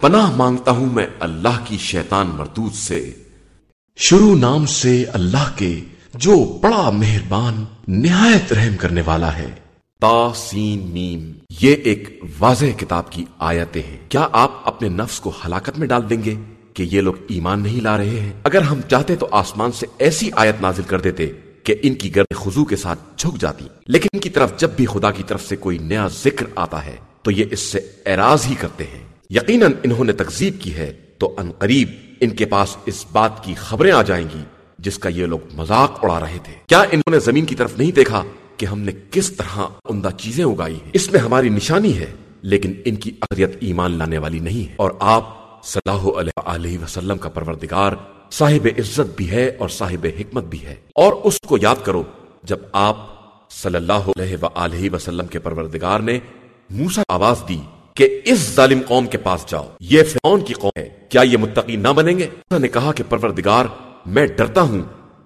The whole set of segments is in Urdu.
پناہ مانگتا ہوں میں اللہ کی شیطان مردود سے۔ شروع نام سے اللہ کے جو بڑا مہربان، نہایت رحم کرنے والا ہے۔ تا، سین، میم، یہ ایک واضح کتاب کی آیتیں ہیں۔ کیا آپ اپنے نفس کو ہلاکت میں ڈال دیں گے کہ یہ لوگ ایمان نہیں لا رہے ہیں؟ اگر ہم چاہتے تو آسمان سے ایسی آیت نازل کر دیتے کہ ان کی گرد خضو کے ساتھ جھک جاتی۔ لیکن ان کی طرف جب بھی خدا کی طرف سے کوئی نیا ذکر آتا ہے، تو یہ اس سے اعراض ہی کرتے ہیں۔ یقیناً انہوں نے تکزیب کی ہے تو ان قریب ان کے پاس اس بات کی خبریں آ جائیں گی جس کا یہ لوگ مذاق اڑا رہے تھے۔ کیا انہوں نے زمین کی طرف نہیں دیکھا کہ ہم نے کس طرح عمدہ چیزیں اگائی ہیں؟ اس میں ہماری نشانی ہے، لیکن ان کی اکثریت ایمان لانے والی نہیں ہے۔ اور آپ صلی اللہ علیہ وسلم کا پروردگار صاحب عزت بھی ہے اور صاحب حکمت بھی ہے۔ اور اس کو یاد کرو، جب آپ صلی اللہ علیہ وآلہ وسلم کے پروردگار نے موسا آواز دی کہ اس ظالم قوم کے پاس جاؤ۔ یہ فرعون کی قوم ہے۔ کیا یہ متقی نہ بنیں گے؟ نے کہا کہ پروردگار، میں ڈرتا ہوں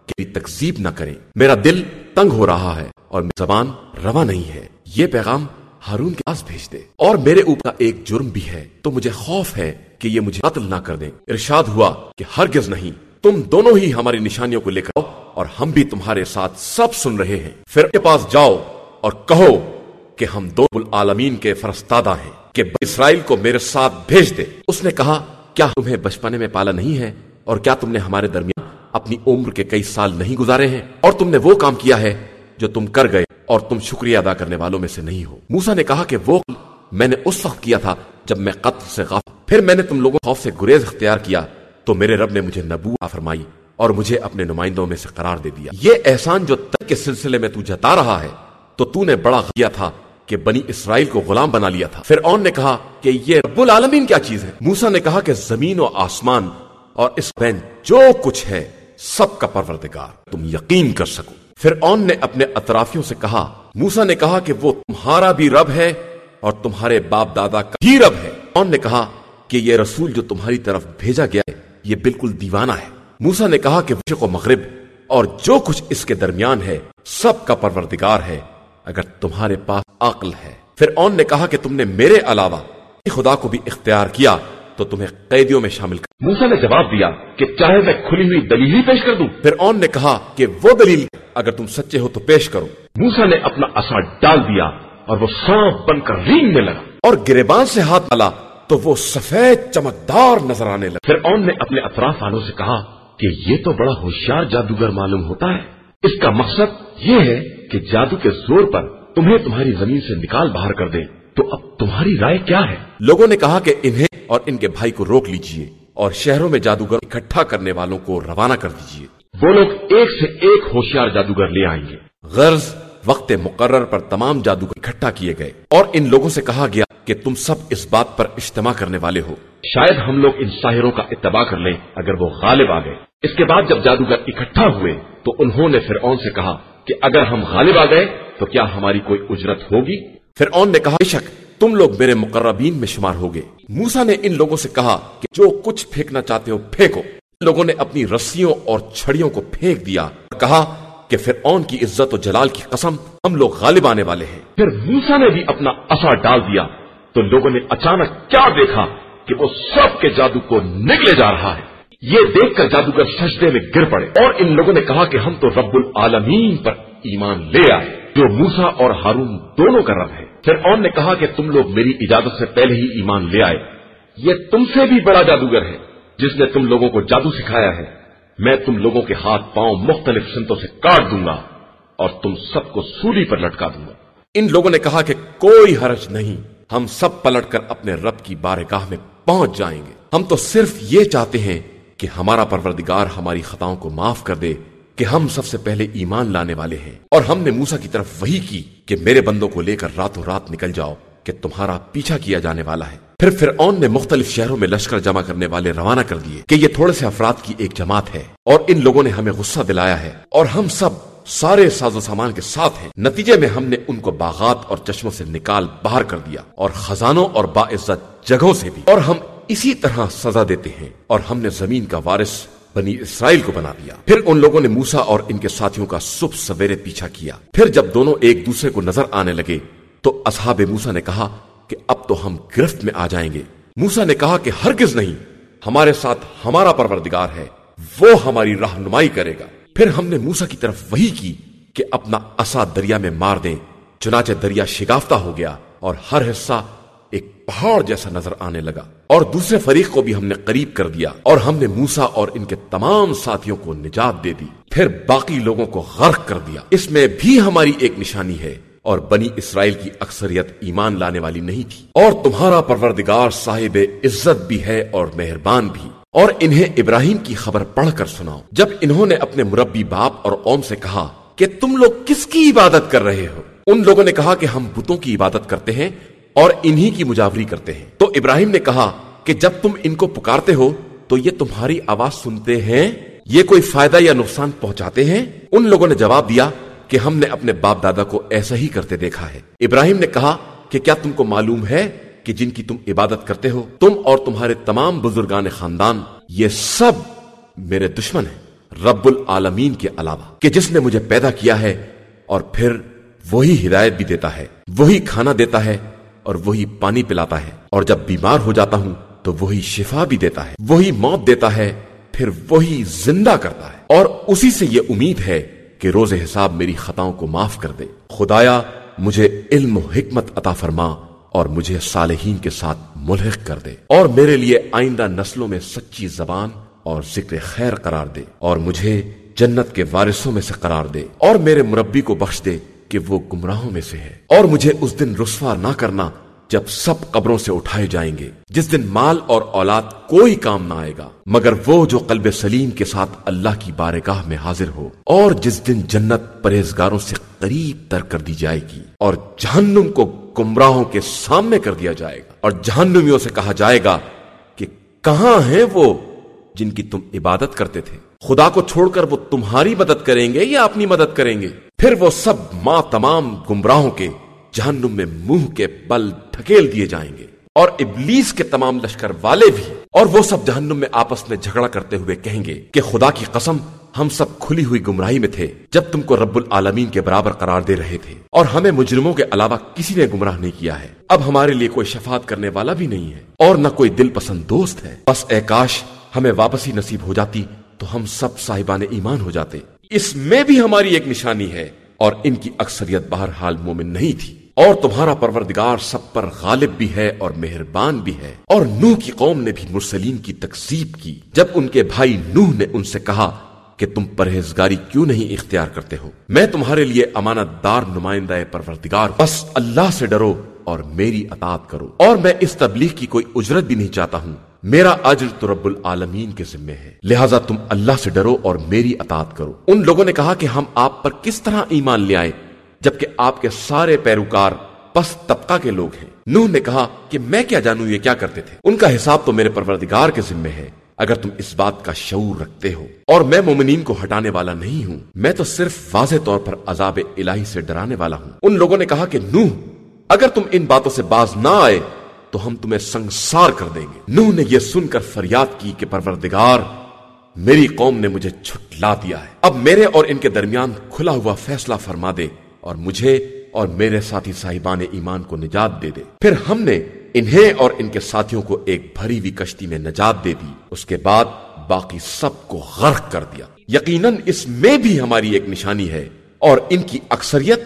کہ تکذیب نہ کریں۔ میرا دل تنگ ہو رہا ہے اور زبان روا نہیں ہے۔ یہ پیغام ہارون کے پاس بھیج دے۔ اور میرے اوپر ایک جرم بھی ہے۔ تو مجھے خوف ہے کہ یہ مجھے قتل نہ کر دیں۔ ارشاد ہوا کہ ہرگز نہیں۔ تم دونوں ہی ہماری نشانیوں کو لے کر آؤ اور ہم بھی تمہارے ساتھ سب سن رہے ہیں۔ پھر کے پاس جاؤ اور کہو کہ ہم دو العالمین کے فرستادہ ہیں۔ کہ اسرائیل کو میرے ساتھ بھیج دے۔ اس نے کہا، کیا تمہیں بچپنے میں پالا نہیں ہے؟ اور کیا تم نے ہمارے درمیان اپنی عمر کے کئی سال نہیں گزارے ہیں؟ اور تم نے وہ کام کیا ہے جو تم کر گئے اور تم شکریہ ادا کرنے والوں میں سے نہیں ہو۔ موسا نے کہا کہ وہ میں نے اس وقت کیا تھا جب میں قتل سے غف پھر میں نے تم لوگوں خوف سے گریز اختیار کیا۔ تو میرے رب نے مجھے نبو فرمائی اور مجھے اپنے نمائندوں میں سے قرار دے دیا۔ یہ احسان جو تک کے سلسلے میں تو جتا رہا ہے، تو تو نے بڑا کیا تھا۔ کہ بنی اسرائیل کو غلام بنا لیا تھا۔ پھر اون نے کہا کہ یہ رب العالمین کیا چیز ہے؟ موسا نے کہا کہ زمین و آسمان اور اس بین جو کچھ ہے سب کا پروردگار، تم یقین کر سکو۔ پھر اون نے اپنے اطرافیوں سے کہا موسا نے کہا کہ وہ تمہارا بھی رب ہے اور تمہارے باپ دادا کا بھی رب ہے۔ اون نے کہا کہ یہ رسول جو تمہاری طرف بھیجا گیا ہے، یہ بالکل دیوانہ ہے۔ موسا نے کہا کہ و مغرب اور جو کچھ اس کے درمیان ہے، سب کا پروردگار ہے۔ اگر تمہارے پاس عقل ہے۔ پھر اون نے کہا کہ تم نے میرے علاوہ خدا کو بھی اختیار کیا تو تمہیں قیدیوں میں شامل کر موسا نے جواب دیا کہ چاہے میں کھلی ہوئی دلیل ہی پیش کر دوں۔ پھر اون نے کہا کہ وہ دلیل اگر تم سچے ہو تو پیش کرو۔ موسا نے اپنا اثر ڈال دیا اور وہ سانپ بن کر رینگنے لگا۔ اور گریبان سے ہاتھ ڈالا تو وہ سفید چمکدار نظر آنے لگا۔ پھر اون نے اپنے اطراف والوں سے کہا کہ یہ تو بڑا ہوشیار جادوگر معلوم ہوتا ہے۔ اس کا مقصد یہ ہے کہ جادو کے زور پر تمہیں تمہاری زمین سے نکال باہر کر دے تو اب تمہاری رائے کیا ہے؟ لوگوں نے کہا کہ انہیں اور ان کے بھائی کو روک لیجیے اور شہروں میں جادوگر اکٹھا کرنے والوں کو روانہ کر دیجیے۔ وہ لوگ ایک سے ایک ہوشیار جادوگر لے آئیں گے۔ غرض وقت مقرر پر تمام جادوگر اکٹھا کیے گئے۔ اور ان لوگوں سے کہا گیا کہ تم سب اس بات پر اجتماع کرنے والے ہو۔ شاید ہم لوگ ان ساحروں کا اتباع کر لیں اگر وہ غالب آ گئے۔ اس کے بعد جب جادوگر اکٹھا ہوئے تو انہوں نے فرعون سے کہا کہ اگر ہم غالب آ گئے تو کیا ہماری کوئی اجرت ہوگی؟ فرعون نے کہا بے شک تم لوگ میرے مقربین میں شمار ہوگے موسا نے ان لوگوں سے کہا کہ جو کچھ پھینکنا چاہتے ہو پھینکو۔ لوگوں نے اپنی رسیوں اور چھڑیوں کو پھینک دیا اور کہا کہ فرعون کی عزت و جلال کی قسم ہم لوگ غالب آنے والے ہیں۔ پھر موسا نے بھی اپنا اثر ڈال دیا۔ تو لوگوں نے اچانک کیا دیکھا کہ وہ سب کے جادو کو نگلے جا رہا ہے۔ یہ دیکھ کر جادوگر سجدے میں گر پڑے۔ اور ان لوگوں نے کہا کہ ہم تو رب العالمین پر ایمان لے آئے، جو موسا اور ہارون دونوں کا رب ہے۔ پھر اون نے کہا کہ تم لوگ میری اجازت سے پہلے ہی ایمان لے آئے۔ یہ تم سے بھی بڑا جادوگر ہے، جس نے تم لوگوں کو جادو سکھایا ہے۔ میں تم لوگوں کے ہاتھ پاؤں مختلف سنتوں سے کاٹ دوں گا اور تم سب کو سولی پر لٹکا دوں گا۔ ان لوگوں نے کہا کہ کوئی حرج نہیں، ہم سب پلٹ کر اپنے رب کی بارگاہ میں پہنچ جائیں گے۔ ہم تو صرف یہ چاہتے ہیں کہ ہمارا پروردگار ہماری خطاؤں کو معاف کر دے کہ ہم سب سے پہلے ایمان لانے والے ہیں۔ اور ہم نے موسا کی طرف وہی کی کہ میرے بندوں کو لے کر راتوں رات نکل جاؤ کہ تمہارا پیچھا کیا جانے والا ہے۔ پھر فرعون نے مختلف شہروں میں لشکر جمع کرنے والے روانہ کر دیے کہ یہ تھوڑے سے افراد کی ایک جماعت ہے۔ اور ان لوگوں نے ہمیں غصہ دلایا ہے۔ اور ہم سب سارے ساز و سامان کے ساتھ ہیں۔ نتیجے میں ہم نے ان کو باغات اور چشموں سے نکال باہر کر دیا اور خزانوں اور باعزت جگہوں سے بھی۔ اور ہم اسی طرح سزا دیتے ہیں اور ہم نے زمین کا وارث بنی اسرائیل کو بنا دیا۔ پھر ان لوگوں نے موسا اور ان کے ساتھیوں کا صبح سویرے پیچھا کیا۔ پھر جب دونوں ایک دوسرے کو نظر آنے لگے، تو اصحاب موسا نے کہا کہ اب تو ہم گرفت میں آ جائیں گے۔ موسا نے کہا کہ ہرگز نہیں، ہمارے ساتھ ہمارا پروردگار ہے، وہ ہماری رہنمائی کرے گا۔ پھر ہم نے موسا کی طرف وہی کی کہ اپنا اصا دریا میں مار دیں، چنانچہ دریا شگافتہ ہو گیا اور ہر حصہ ایک پہاڑ جیسا نظر آنے لگا۔ اور دوسرے فریق کو بھی ہم نے قریب کر دیا اور ہم نے موسا اور ان کے تمام ساتھیوں کو نجات دے دی۔ پھر باقی لوگوں کو غرق کر دیا۔ اس میں بھی ہماری ایک نشانی ہے اور بنی اسرائیل کی اکثریت ایمان لانے والی نہیں تھی۔ اور تمہارا پروردگار صاحب عزت بھی ہے اور مہربان بھی۔ اور انہیں ابراہیم کی خبر پڑھ کر سناؤ۔ جب انہوں نے اپنے مربی باپ اور قوم سے کہا کہ تم لوگ کس کی عبادت کر رہے ہو؟ ان لوگوں نے کہا کہ ہم بتوں کی عبادت کرتے ہیں اور انہی کی مجاوری کرتے ہیں۔ تو ابراہیم نے کہا کہ جب تم ان کو پکارتے ہو، تو یہ تمہاری آواز سنتے ہیں؟ یہ کوئی فائدہ یا نقصان پہنچاتے ہیں؟ ان لوگوں نے جواب دیا کہ ہم نے اپنے باپ دادا کو ایسا ہی کرتے دیکھا ہے۔ ابراہیم نے کہا کہ کیا تم کو معلوم ہے کہ جن کی تم عبادت کرتے ہو، تم اور تمہارے تمام بزرگان خاندان، یہ سب میرے دشمن ہیں، رب العالمین کے علاوہ، کہ جس نے مجھے پیدا کیا ہے اور پھر وہی ہدایت بھی دیتا ہے، وہی کھانا دیتا ہے اور وہی پانی پلاتا ہے۔ اور جب بیمار ہو جاتا ہوں تو وہی شفا بھی دیتا ہے۔ وہی موت دیتا ہے، پھر وہی زندہ کرتا ہے۔ اور اسی سے یہ امید ہے کہ روز حساب میری خطاؤں کو معاف کر دے۔ خدایا، مجھے علم و حکمت عطا فرما اور مجھے صالحین کے ساتھ ملحق کر دے۔ اور میرے لیے آئندہ نسلوں میں سچی زبان اور ذکر خیر قرار دے۔ اور مجھے جنت کے وارثوں میں سے قرار دے۔ اور میرے مربی کو بخش دے۔ کہ وہ گمراہوں میں سے ہے۔ اور مجھے اس دن رسوا نہ کرنا جب سب قبروں سے اٹھائے جائیں گے۔ جس دن مال اور اولاد کوئی کام نہ آئے گا، مگر وہ جو قلب سلیم کے ساتھ اللہ کی بارگاہ میں حاضر ہو، اور جس دن جنت پرہیزگاروں سے قریب تر کر دی جائے گی، اور جہنم کو گمراہوں کے سامنے کر دیا جائے گا۔ اور جہنمیوں سے کہا جائے گا کہ کہاں ہیں وہ جن کی تم عبادت کرتے تھے؟ خدا کو چھوڑ کر وہ تمہاری مدد کریں گے یا اپنی مدد کریں گے؟ پھر وہ سب ماں تمام گمراہوں کے جہنم میں منہ کے بل ڈھکیل دیے جائیں گے۔ اور ابلیس کے تمام لشکر والے بھی۔ اور وہ سب جہنم میں آپس میں جھگڑا کرتے ہوئے کہیں گے کہ خدا کی قسم، ہم سب کھلی ہوئی گمراہی میں تھے جب تم کو رب العالمین کے برابر قرار دے رہے تھے۔ اور ہمیں مجرموں کے علاوہ کسی نے گمراہ نہیں کیا ہے۔ اب ہمارے لیے کوئی شفاعت کرنے والا بھی نہیں ہے۔ اور نہ کوئی دل پسند دوست ہے۔ بس اے کاش، ہمیں واپسی نصیب ہو جاتی تو ہم سب صاحبان ایمان ہو جاتے۔ اس میں بھی ہماری ایک نشانی ہے اور ان کی اکثریت بہرحال مومن نہیں تھی۔ اور تمہارا پروردگار سب پر غالب بھی ہے اور مہربان بھی ہے۔ اور نوح کی قوم نے بھی مرسلین کی تقسیب کی۔ جب ان کے بھائی نوح نے ان سے کہا کہ تم پرہیزگاری کیوں نہیں اختیار کرتے ہو؟ میں تمہارے لیے امانت دار نمائندہ پروردگار بس اللہ سے ڈرو اور میری اطاعت کرو۔ اور میں اس تبلیغ کی کوئی اجرت بھی نہیں چاہتا ہوں۔ میرا اجر تو رب العالمین کے ذمے ہے۔ لہٰذا تم اللہ سے ڈرو اور میری اطاعت کرو۔ ان لوگوں نے کہا کہ ہم آپ پر کس طرح ایمان لے آئے، جبکہ آپ کے سارے پیروکار پس طبقہ کے لوگ ہیں۔ نوح نے کہا کہ میں کیا جانوں، یہ کیا کرتے تھے؟ ان کا حساب تو میرے پروردگار کے ذمے ہے۔ اگر تم اس بات کا شعور رکھتے ہو، اور میں مومنین کو ہٹانے والا نہیں ہوں، میں تو صرف واضح طور پر عذاب الہی سے ڈرانے والا ہوں۔ ان لوگوں نے کہا کہ نوح، اگر تم ان باتوں سے باز نہ آئے تو ہم تمہیں سنسار کر دیں گے۔ نوح نے یہ سن کر فریاد کی کہ پروردگار، میری قوم نے مجھے چھٹلا دیا ہے۔ اب میرے اور ان کے درمیان کھلا ہوا فیصلہ فرما دے اور مجھے اور میرے ساتھی صاحبان ایمان کو نجات دے دے۔ پھر ہم نے انہیں اور ان کے ساتھیوں کو ایک بھری ہوئی کشتی میں نجات دے دی۔ اس کے بعد باقی سب کو غرق کر دیا۔ یقیناً اس میں بھی ہماری ایک نشانی ہے اور ان کی اکثریت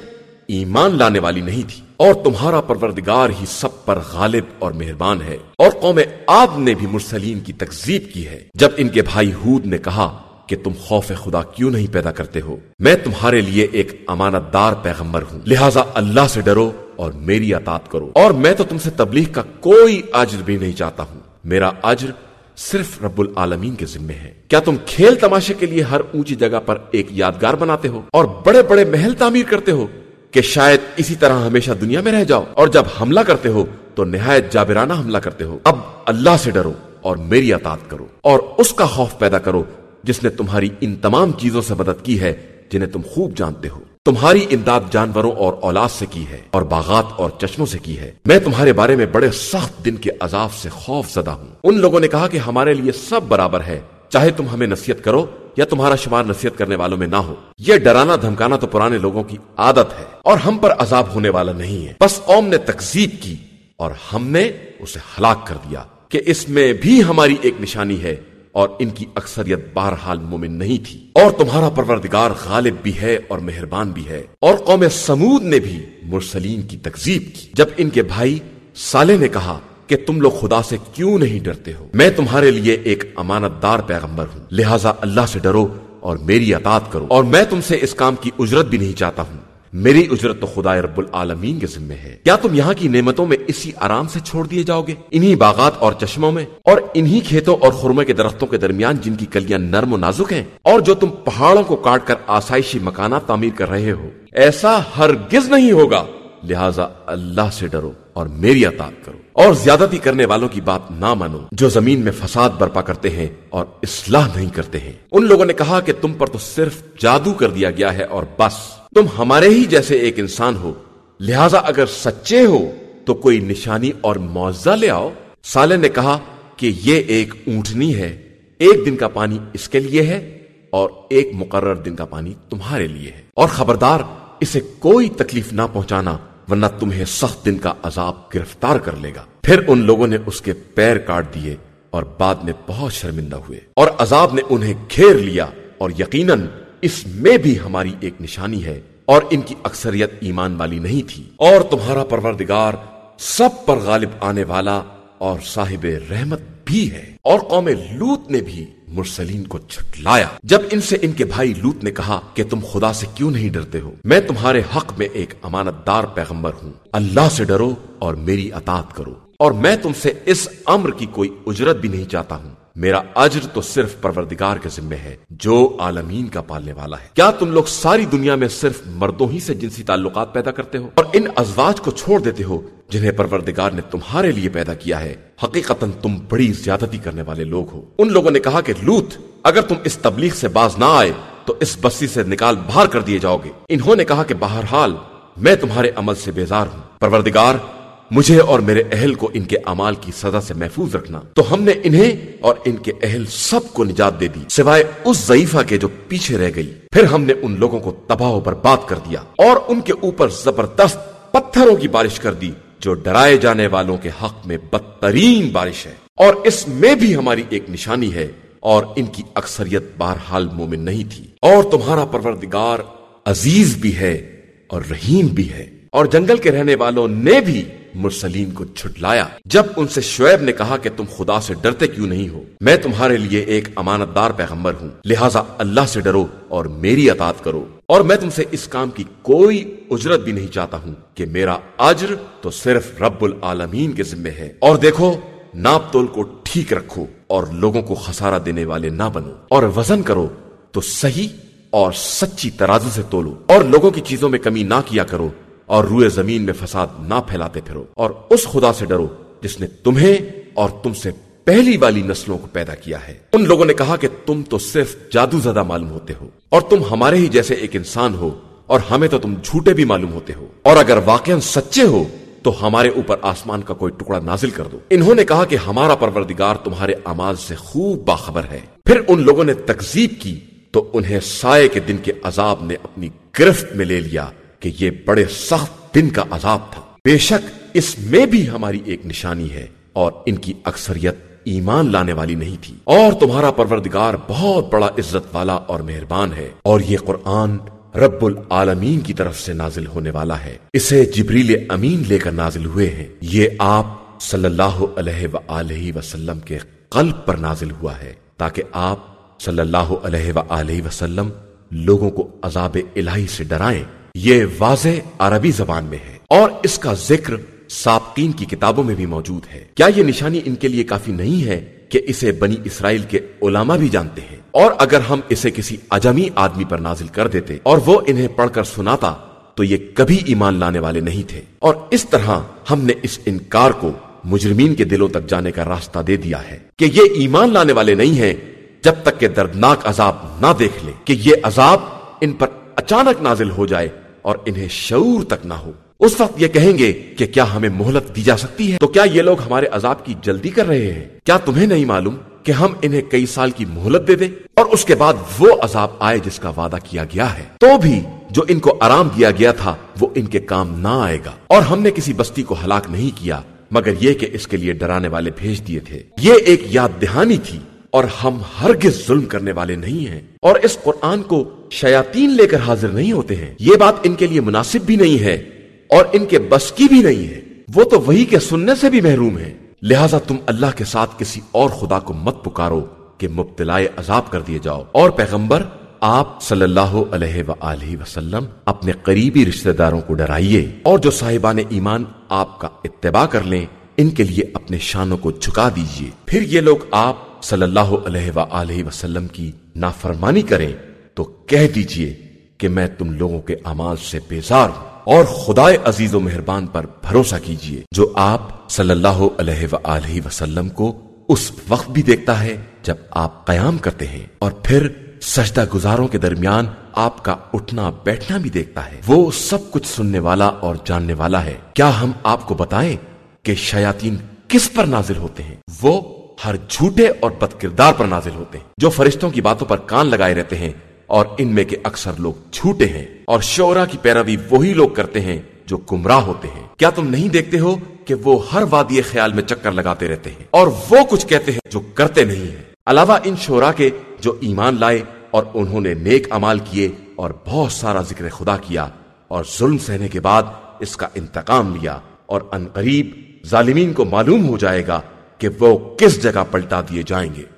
ایمان لانے والی نہیں تھی۔ اور تمہارا پروردگار ہی سب پر غالب اور مہربان ہے اور قوم آب نے بھی مرسلین کی تکزیب کی ہے۔ جب ان کے بھائی ہود نے کہا کہ تم خوف خدا کیوں نہیں پیدا کرتے ہو، میں تمہارے لیے ایک امانت دار پیغمبر ہوں۔ لہٰذا اللہ سے ڈرو اور میری اطاعت کرو۔ اور میں تو تم سے تبلیغ کا کوئی اجر بھی نہیں چاہتا ہوں۔ میرا اجر صرف رب العالمین کے ذمے ہے۔ کیا تم کھیل تماشے کے لیے ہر اونچی جگہ پر ایک یادگار بناتے ہو اور بڑے بڑے محل تعمیر کرتے ہو؟ کہ شاید اسی طرح ہمیشہ دنیا میں رہ جاؤ اور جب حملہ کرتے ہو تو نہایت جابرانہ حملہ کرتے ہو۔ اب اللہ سے ڈرو اور میری اطاعت کرو اور اس کا خوف پیدا کرو جس نے تمہاری ان تمام چیزوں سے مدد کی ہے جنہیں تم خوب جانتے ہو۔ تمہاری امداد جانوروں اور اولاد سے کی ہے اور باغات اور چشموں سے کی ہے۔ میں تمہارے بارے میں بڑے سخت دن کے عذاب سے خوف زدہ ہوں۔ ان لوگوں نے کہا کہ ہمارے لیے سب برابر ہے۔ چاہے تم ہمیں نصیحت کرو یا تمہارا شمار نصیحت کرنے والوں میں نہ ہو۔ یہ ڈرانا دھمکانا تو پرانے لوگوں کی عادت ہے اور ہم پر عذاب ہونے والا نہیں ہے۔ بس قوم نے تقزیب کی اور ہم نے اسے ہلاک کر دیا کہ اس میں بھی ہماری ایک نشانی ہے اور ان کی اکثریت بہرحال مومن نہیں تھی۔ اور تمہارا پروردگار غالب بھی ہے اور مہربان بھی ہے۔ اور قوم سمود نے بھی مرسلین کی تکزیب کی۔ جب ان کے بھائی سالے نے کہا کہ تم لوگ خدا سے کیوں نہیں ڈرتے ہو؟ میں تمہارے لیے ایک امانت دار پیغمبر ہوں۔ لہٰذا اللہ سے ڈرو اور میری اطاعت کرو۔ اور میں تم سے اس کام کی اجرت بھی نہیں چاہتا ہوں۔ میری اجرت تو خدا رب العالمین کے ذمے ہے۔ کیا تم یہاں کی نعمتوں میں اسی آرام سے چھوڑ دیے جاؤ گے؟ انہی باغات اور چشموں میں؟ اور انہی کھیتوں اور خرمے کے درختوں کے درمیان جن کی کلیاں نرم و نازک ہیں، اور جو تم پہاڑوں کو کاٹ کر آسائشی مکانات تعمیر کر رہے ہو۔ ایسا ہرگز نہیں ہوگا۔ لہذا اللہ سے ڈرو۔ اور میری اطاعت کرو۔ اور زیادتی کرنے والوں کی بات نہ مانو، جو زمین میں فساد برپا کرتے ہیں اور اصلاح نہیں کرتے ہیں۔ ان لوگوں نے کہا کہ تم پر تو صرف جادو کر دیا گیا ہے اور بس۔ تم ہمارے ہی جیسے ایک انسان ہو۔ لہذا اگر سچے ہو، تو کوئی نشانی اور معاوضہ لے آؤ۔ سالے نے کہا کہ یہ ایک اونٹنی ہے۔ ایک دن کا پانی اس کے لیے ہے اور ایک مقرر دن کا پانی تمہارے لیے ہے۔ اور خبردار، اسے کوئی تکلیف نہ پہنچانا۔ ورنہ تمہیں سخت دن کا عذاب گرفتار کر لے گا۔ پھر ان لوگوں نے اس کے پیر کاٹ دیے اور بعد میں بہت شرمندہ ہوئے اور عذاب نے انہیں گھیر لیا اور یقیناً اس میں بھی ہماری ایک نشانی ہے اور ان کی اکثریت ایمان والی نہیں تھی۔ اور تمہارا پروردگار سب پر غالب آنے والا اور صاحب رحمت بھی ہے اور قوم لوت نے بھی مرسلین کو چھٹلایا جب ان سے ان کے بھائی لوت نے کہا کہ تم خدا سے کیوں نہیں ڈرتے ہو؟ میں تمہارے حق میں ایک امانت دار پیغمبر ہوں۔ اللہ سے ڈرو اور میری اطاعت کرو۔ اور میں تم سے اس امر کی کوئی اجرت بھی نہیں چاہتا ہوں۔ میرا اجر تو صرف پروردگار کے ذمہ ہے، جو عالمین کا پالنے والا ہے۔ کیا تم لوگ ساری دنیا میں صرف مردوں ہی سے جنسی تعلقات پیدا کرتے ہو؟ اور ان ازواج کو چھوڑ دیتے ہو جنہیں پروردگار نے تمہارے لیے پیدا کیا ہے۔ حقیقت تم بڑی زیادتی کرنے والے لوگ ہو۔ ان لوگوں نے کہا کہ، لوت، اگر تم اس تبلیغ سے باز نہ آئے، تو اس بستی سے نکال باہر کر دیے جاؤ گے۔ انہوں نے کہا کہ، بہرحال، میں تمہارے عمل سے بیزار ہوں۔ پروردگار مجھے اور میرے اہل کو ان کے امال کی سزا سے محفوظ رکھنا۔ تو ہم نے انہیں اور ان کے اہل سب کو نجات دے دی، سوائے اس ضعیفہ کے جو پیچھے رہ گئی۔ پھر ہم نے ان لوگوں کو تباہ و برباد کر دیا اور ان کے اوپر زبردست پتھروں کی بارش کر دی، جو ڈرائے جانے والوں کے حق میں بدترین بارش ہے۔ اور اس میں بھی ہماری ایک نشانی ہے اور ان کی اکثریت بہرحال مومن نہیں تھی۔ اور تمہارا پروردگار عزیز بھی ہے اور رحیم بھی ہے۔ اور جنگل کے رہنے والوں نے بھی مرسلین کو چھٹلایا۔ جب ان سے شعیب نے کہا کہ تم خدا سے ڈرتے کیوں نہیں ہو؟ میں تمہارے لیے ایک امانت دار پیغمبر ہوں۔ لہٰذا اللہ سے ڈرو اور میری اطاعت کرو۔ اور میں تم سے اس کام کی کوئی اجرت بھی نہیں چاہتا ہوں کہ میرا اجر تو صرف رب العالمین کے ذمے ہے۔ اور دیکھو، ناپ تول کو ٹھیک رکھو اور لوگوں کو خسارہ دینے والے نہ بنو۔ اور وزن کرو تو صحیح اور سچی ترازو سے تولو۔ اور لوگوں کی چیزوں میں کمی نہ کیا کرو۔ اور روئے زمین میں فساد نہ پھیلاتے پھرو۔ اور اس خدا سے ڈرو جس نے تمہیں اور تم سے پہلی والی نسلوں کو پیدا کیا ہے۔ ان لوگوں نے کہا کہ تم تو صرف جادو زدہ معلوم ہوتے ہو، اور تم ہمارے ہی جیسے ایک انسان ہو، اور ہمیں تو تم جھوٹے بھی معلوم ہوتے ہو۔ اور اگر واقع سچے ہو، تو ہمارے اوپر آسمان کا کوئی ٹکڑا نازل کر دو۔ انہوں نے کہا کہ ہمارا پروردگار تمہارے آماز سے خوب باخبر ہے۔ پھر ان لوگوں نے تکزیب کی، تو انہیں سائے کے دن کے عذاب نے اپنی گرفت میں لے لیا۔ کہ یہ بڑے سخت دن کا عذاب تھا۔ بے شک اس میں بھی ہماری ایک نشانی ہے اور ان کی اکثریت ایمان لانے والی نہیں تھی۔ اور تمہارا پروردگار بہت بڑا عزت والا اور مہربان ہے اور یہ قرآن رب العالمین کی طرف سے نازل ہونے والا ہے۔ اسے جبریل امین لے کر نازل ہوئے ہیں۔ یہ آپ صلی اللہ علیہ وآلہ وسلم کے قلب پر نازل ہوا ہے تاکہ آپ صلی اللہ علیہ وآلہ وسلم لوگوں کو عذاب الہی سے ڈرائیں۔ یہ واضح عربی زبان میں ہے اور اس کا ذکر سابقین کی کتابوں میں بھی موجود ہے۔ کیا یہ نشانی ان کے لیے کافی نہیں ہے کہ اسے بنی اسرائیل کے علماء بھی جانتے ہیں؟ اور اگر ہم اسے کسی اجمی آدمی پر نازل کر دیتے اور وہ انہیں پڑھ کر سناتا تو یہ کبھی ایمان لانے والے نہیں تھے۔ اور اس طرح ہم نے اس انکار کو مجرمین کے دلوں تک جانے کا راستہ دے دیا ہے کہ یہ ایمان لانے والے نہیں ہیں۔ جب تک کہ دردناک عذاب نہ دیکھ لے کہ یہ عذاب ان پر اچانک نازل ہو جائے اور انہیں شعور تک نہ ہو۔ اس وقت یہ کہیں گے کہ کیا ہمیں مہلت دی جا سکتی ہے؟ تو کیا یہ لوگ ہمارے عذاب کی جلدی کر رہے ہیں؟ کیا تمہیں نہیں معلوم کہ ہم انہیں کئی سال کی مہلت دے دیں؟ اور اس کے بعد وہ عذاب آئے جس کا وعدہ کیا گیا ہے۔ تو بھی جو ان کو آرام دیا گیا تھا، وہ ان کے کام نہ آئے گا۔ اور ہم نے کسی بستی کو ہلاک نہیں کیا، مگر یہ کہ اس کے لیے ڈرانے والے بھیج دیے تھے۔ یہ ایک یاد دہانی تھی۔ اور ہم ہرگز ظلم کرنے والے نہیں ہیں اور اس قرآن کو شیاطین لے کر حاضر نہیں ہوتے ہیں۔ یہ بات ان کے لیے مناسب بھی نہیں ہے اور ان کے بس کی بھی نہیں ہے۔ وہ تو وہی کے سننے سے بھی محروم ہے لہٰذا تم اللہ کے ساتھ کسی اور خدا کو مت پکارو کہ مبتلا عذاب کر دیے جاؤ۔ اور پیغمبر، آپ صلی اللہ علیہ وآلہ وسلم، اپنے قریبی رشتہ داروں کو ڈرائیے اور جو صاحبان ایمان آپ کا اتباع کر لیں، ان کے لیے اپنے شانوں کو جھکا دیجیے پھر یہ لوگ آپ صلی اللہ علیہ وآلہ وسلم کی نافرمانی کریں تو کہہ دیجیے کہ میں تم لوگوں کے اعمال سے بیزار ہوں اور خدا عزیز و مہربان پر بھروسہ کیجیے جو آپ صلی اللہ علیہ وآلہ وسلم کو اس وقت بھی دیکھتا ہے جب آپ قیام کرتے ہیں اور پھر سجدہ گزاروں کے درمیان آپ کا اٹھنا بیٹھنا بھی دیکھتا ہے۔ وہ سب کچھ سننے والا اور جاننے والا ہے۔ کیا ہم آپ کو بتائیں کہ شیاطین کس پر نازل ہوتے ہیں؟ وہ ہر جھوٹے اور بد کردار پر نازل ہوتے ہیں، جو فرشتوں کی باتوں پر کان لگائے رہتے ہیں اور ان میں کے اکثر لوگ جھوٹے ہیں۔ اور شعرا کی پیروی وہی لوگ کرتے ہیں جو گمراہ ہوتے ہیں۔ کیا تم نہیں دیکھتے ہو کہ وہ ہر وادی خیال میں چکر لگاتے رہتے ہیں؟ اور وہ کچھ کہتے ہیں جو کرتے نہیں ہیں۔ علاوہ ان شعرا کے جو ایمان لائے اور انہوں نے نیک امال کیے اور بہت سارا ذکر خدا کیا اور ظلم سہنے کے بعد اس کا انتقام لیا اور ان قریب ظالمین کو معلوم ہو جائے گا کہ وہ کس جگہ پلٹا دیے جائیں گے۔